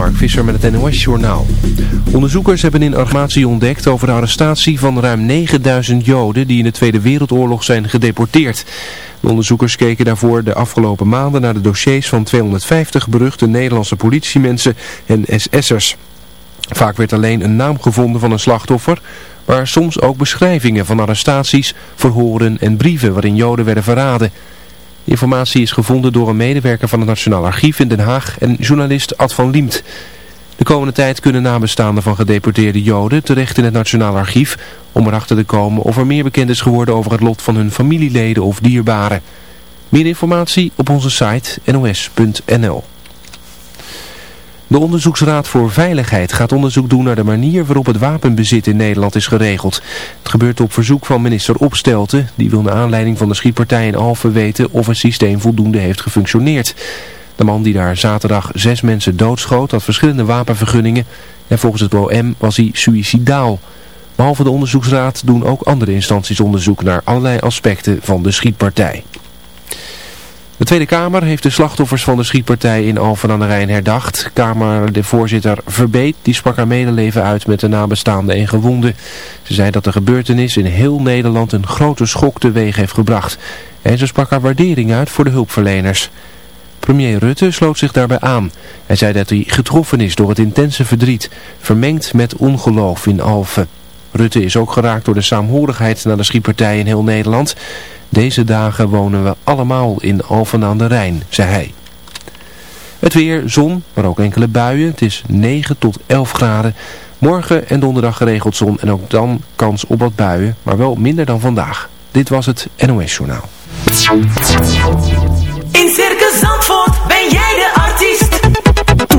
Mark Visser met het NOS-journaal. Onderzoekers hebben in informatie ontdekt over de arrestatie van ruim 9000 Joden die in de Tweede Wereldoorlog zijn gedeporteerd. De onderzoekers keken daarvoor de afgelopen maanden naar de dossiers van 250 beruchte Nederlandse politiemensen en SS'ers. Vaak werd alleen een naam gevonden van een slachtoffer, maar soms ook beschrijvingen van arrestaties, verhoren en brieven waarin Joden werden verraden. Informatie is gevonden door een medewerker van het Nationaal Archief in Den Haag en journalist Ad van Liemt. De komende tijd kunnen nabestaanden van gedeporteerde Joden terecht in het Nationaal Archief om erachter te komen of er meer bekend is geworden over het lot van hun familieleden of dierbaren. Meer informatie op onze site nos.nl. De Onderzoeksraad voor Veiligheid gaat onderzoek doen naar de manier waarop het wapenbezit in Nederland is geregeld. Het gebeurt op verzoek van minister Opstelten. Die wil naar aanleiding van de schietpartij in Alphen weten of het systeem voldoende heeft gefunctioneerd. De man die daar zaterdag zes mensen doodschoot had verschillende wapenvergunningen en volgens het OM was hij suïcidaal. Behalve de onderzoeksraad doen ook andere instanties onderzoek naar allerlei aspecten van de schietpartij. De Tweede Kamer heeft de slachtoffers van de schietpartij in Alphen aan de Rijn herdacht. Kamer de voorzitter Verbeet die sprak haar medeleven uit met de nabestaanden en gewonden. Ze zei dat de gebeurtenis in heel Nederland een grote schok teweeg heeft gebracht. En ze sprak haar waardering uit voor de hulpverleners. Premier Rutte sloot zich daarbij aan. Hij zei dat hij getroffen is door het intense verdriet, vermengd met ongeloof in Alphen. Rutte is ook geraakt door de saamhorigheid na de schietpartij in heel Nederland. Deze dagen wonen we allemaal in Alphen aan de Rijn, zei hij. Het weer, zon, maar ook enkele buien. Het is 9 tot 11 graden. Morgen en donderdag geregeld zon en ook dan kans op wat buien, maar wel minder dan vandaag. Dit was het NOS Journaal.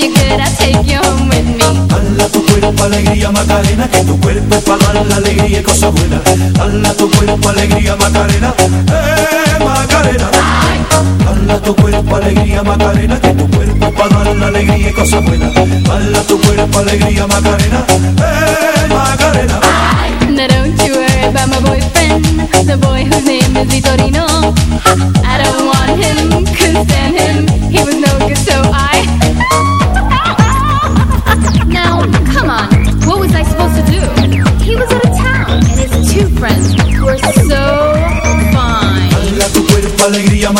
you could, I'd take you home with me. Hala tu cuerpo, alegría, Macarena, que tu cuerpo para dar la alegría y cosas buenas. Hala tu cuerpo, alegría, Macarena, eh, Macarena. Hala tu cuerpo, alegría, Macarena, que tu cuerpo para dar la alegría y cosas buenas. Hala tu cuerpo, alegría, Macarena, eh, Macarena. Now don't you worry about my boyfriend, the boy whose name is Vitorino. I don't want him, could stand him.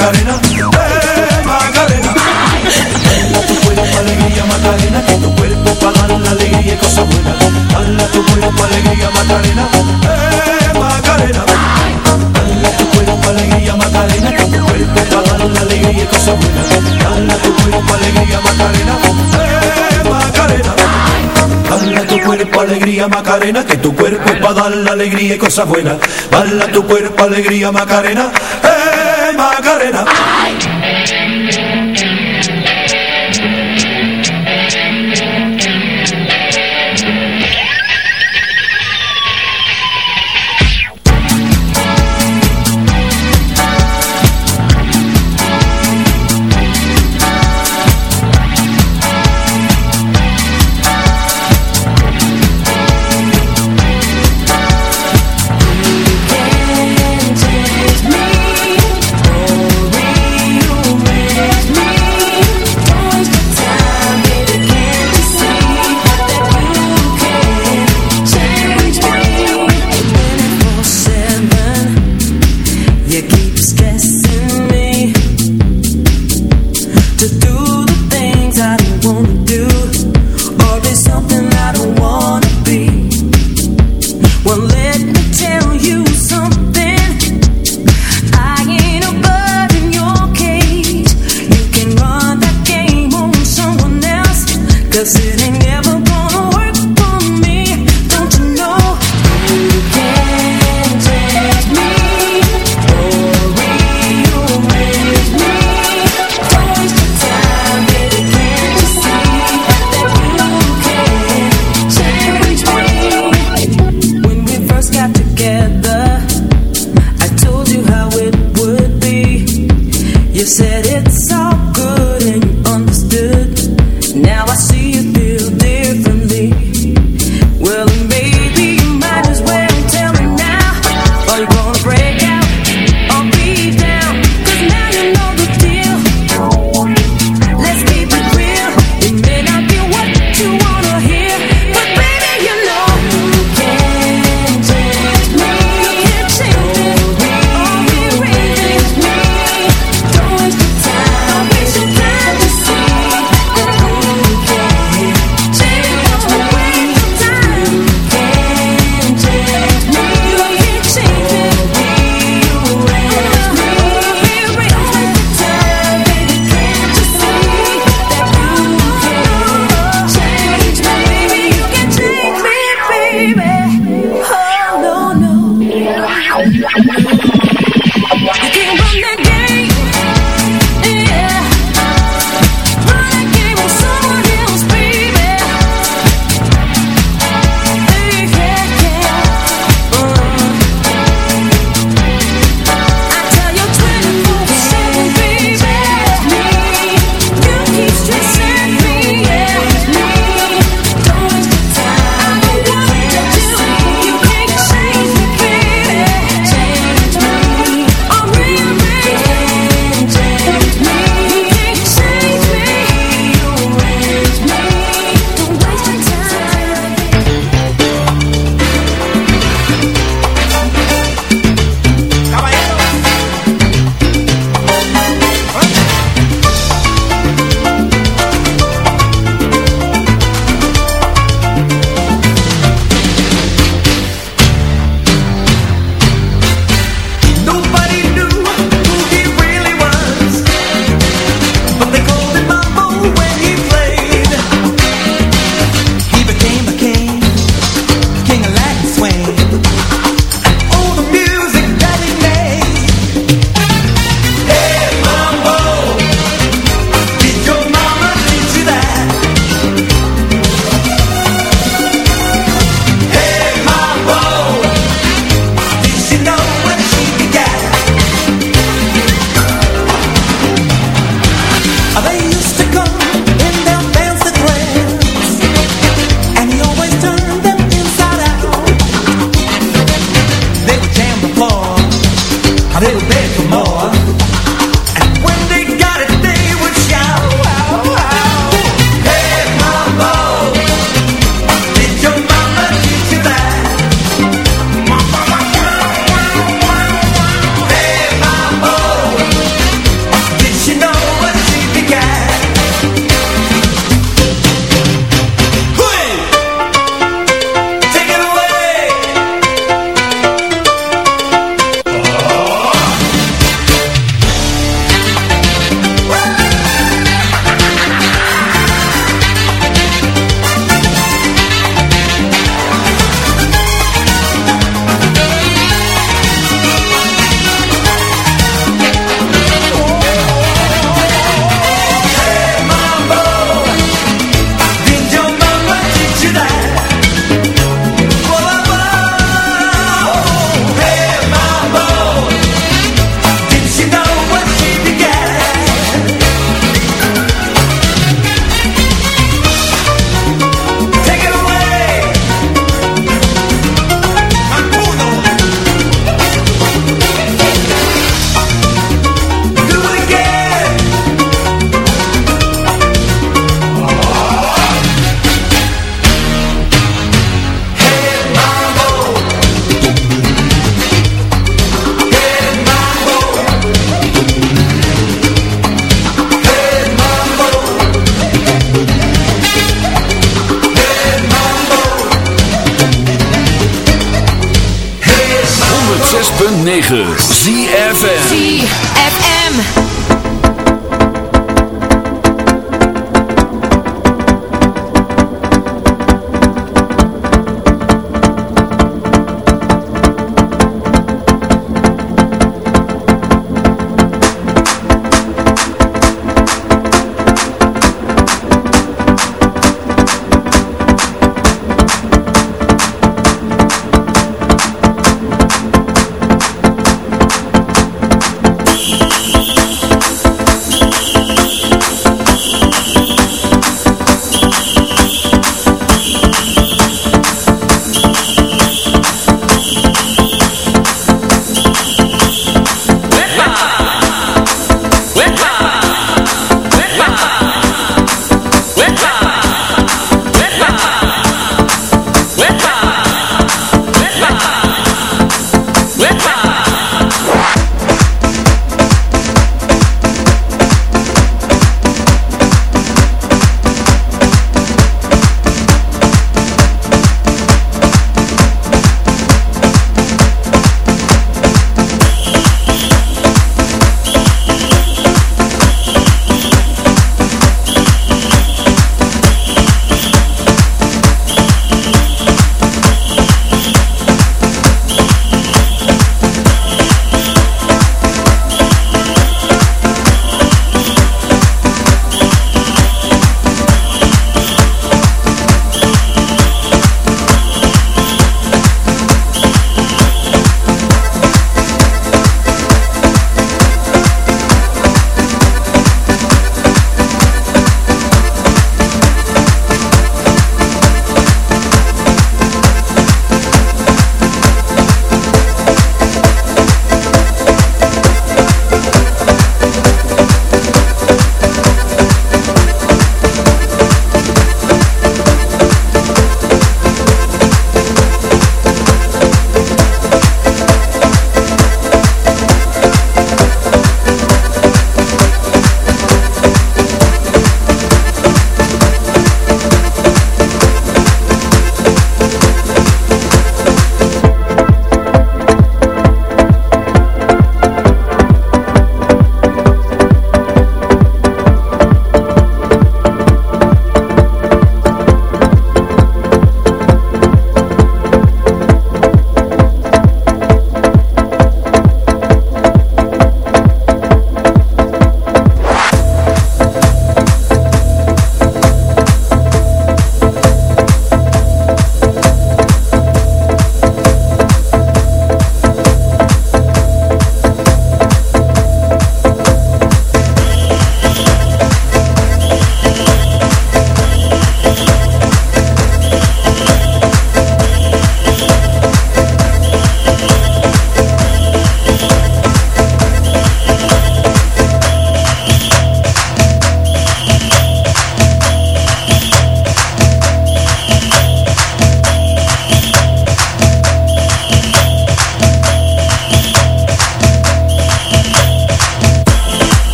Macarena, eh Macarena. Tu cuerpo alegría Macarena, que tu cuerpo para dar la alegría y cosas buenas. Dala tu cuerpo alegría Macarena, eh Macarena. Tu cuerpo alegría Macarena, que tu cuerpo para dar la alegría y cosas buenas. Dala tu cuerpo alegría Macarena, eh tu cuerpo alegría Macarena, que tu cuerpo para dar la alegría y cosas buenas. Dala tu cuerpo alegría Macarena, eh Macarena. You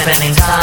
Spending time.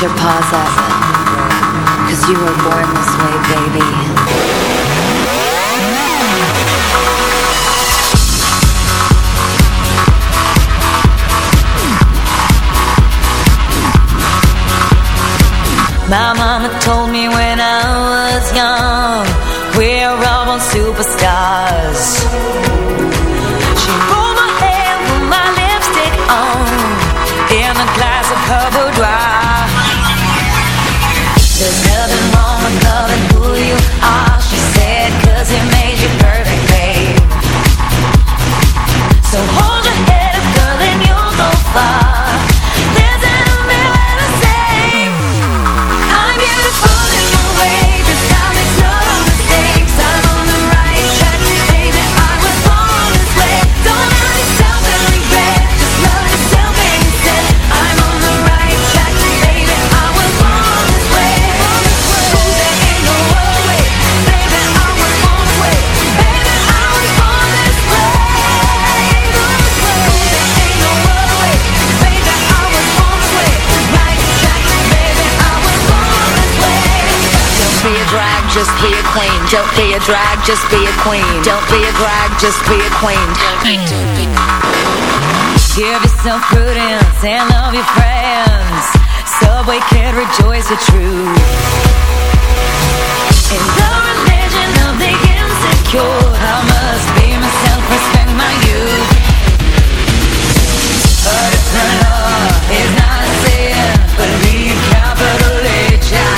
your paws up. Cause you were born this way, baby. just be a queen. Don't be a drag, just be a queen. Don't be a drag, just be a queen. Give yourself prudence and love your friends, so we can rejoice the truth. In the religion of the insecure, I must be myself, respect my youth. But it's not love, it's not a sin. Believe capital H.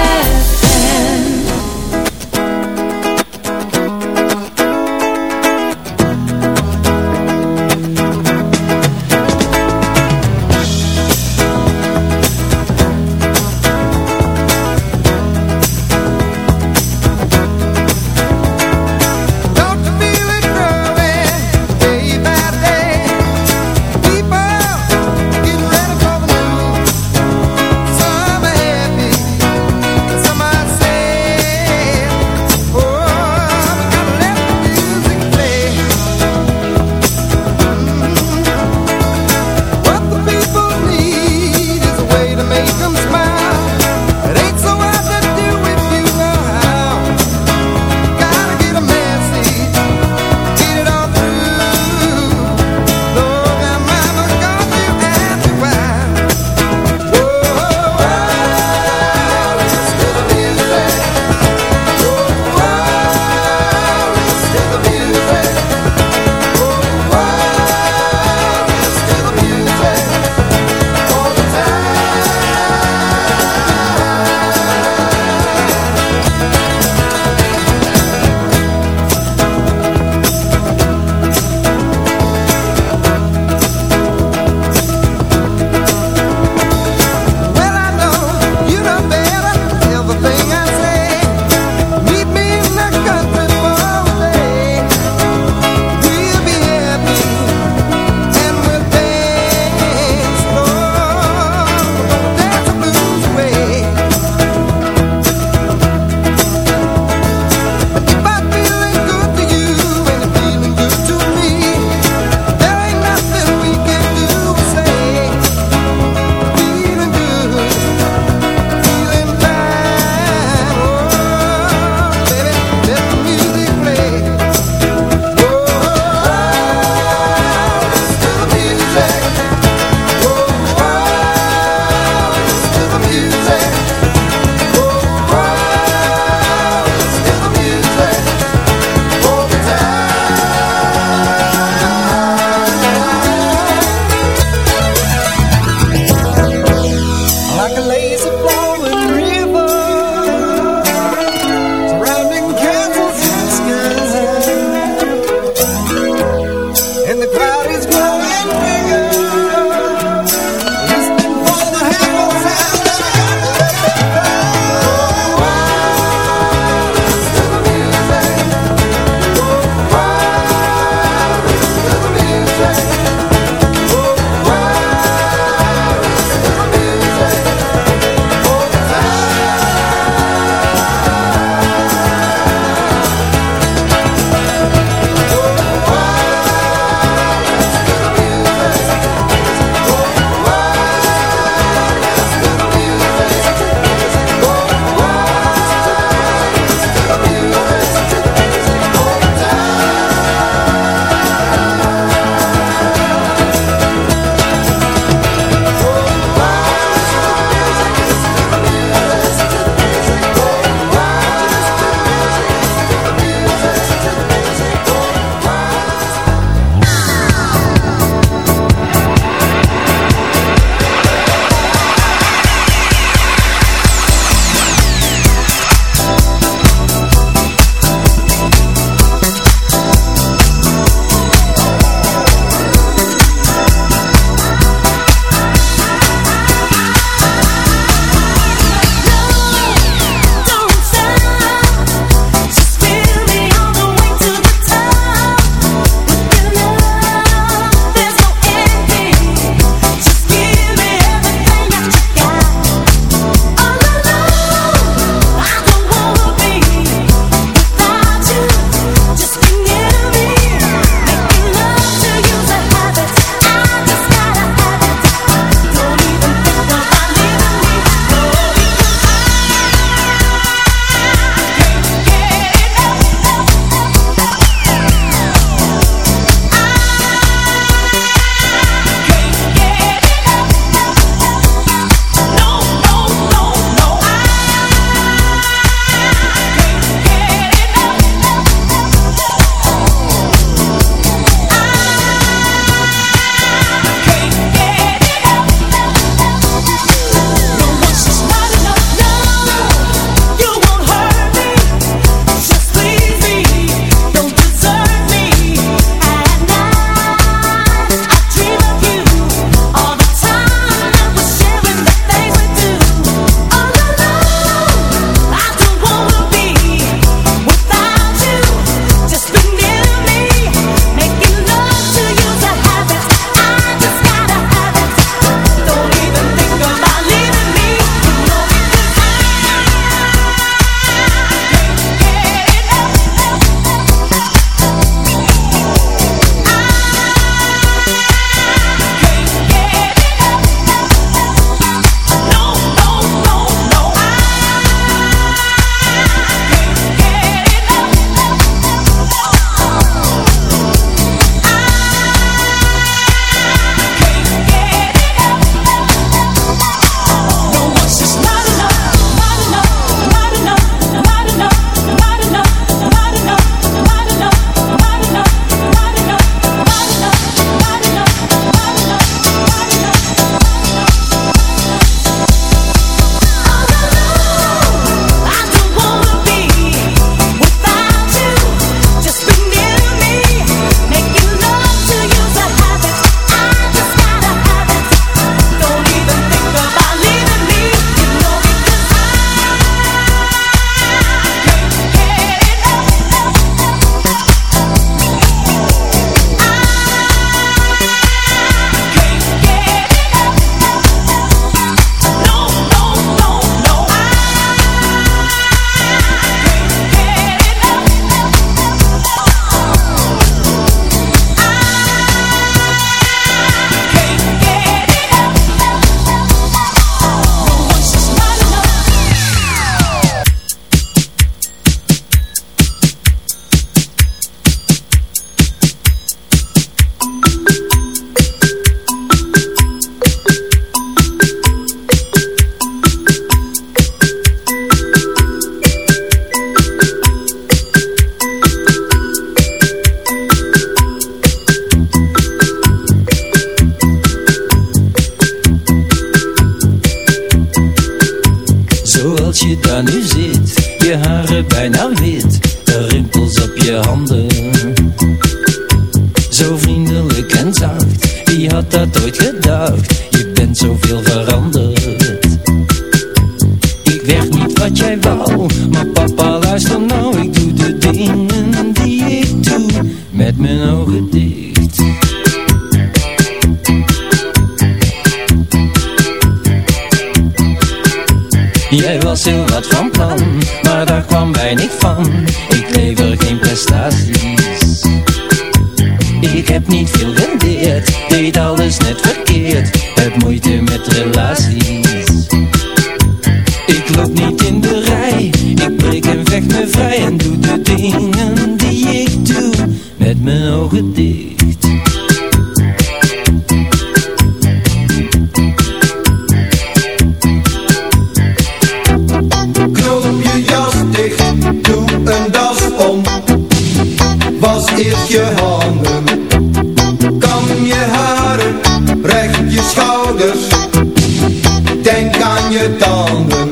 tanden.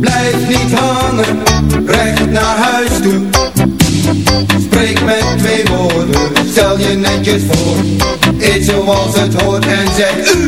Blijf niet hangen, recht naar huis toe. Spreek met twee woorden, stel je netjes voor. Eet zoals het hoort en zeg u.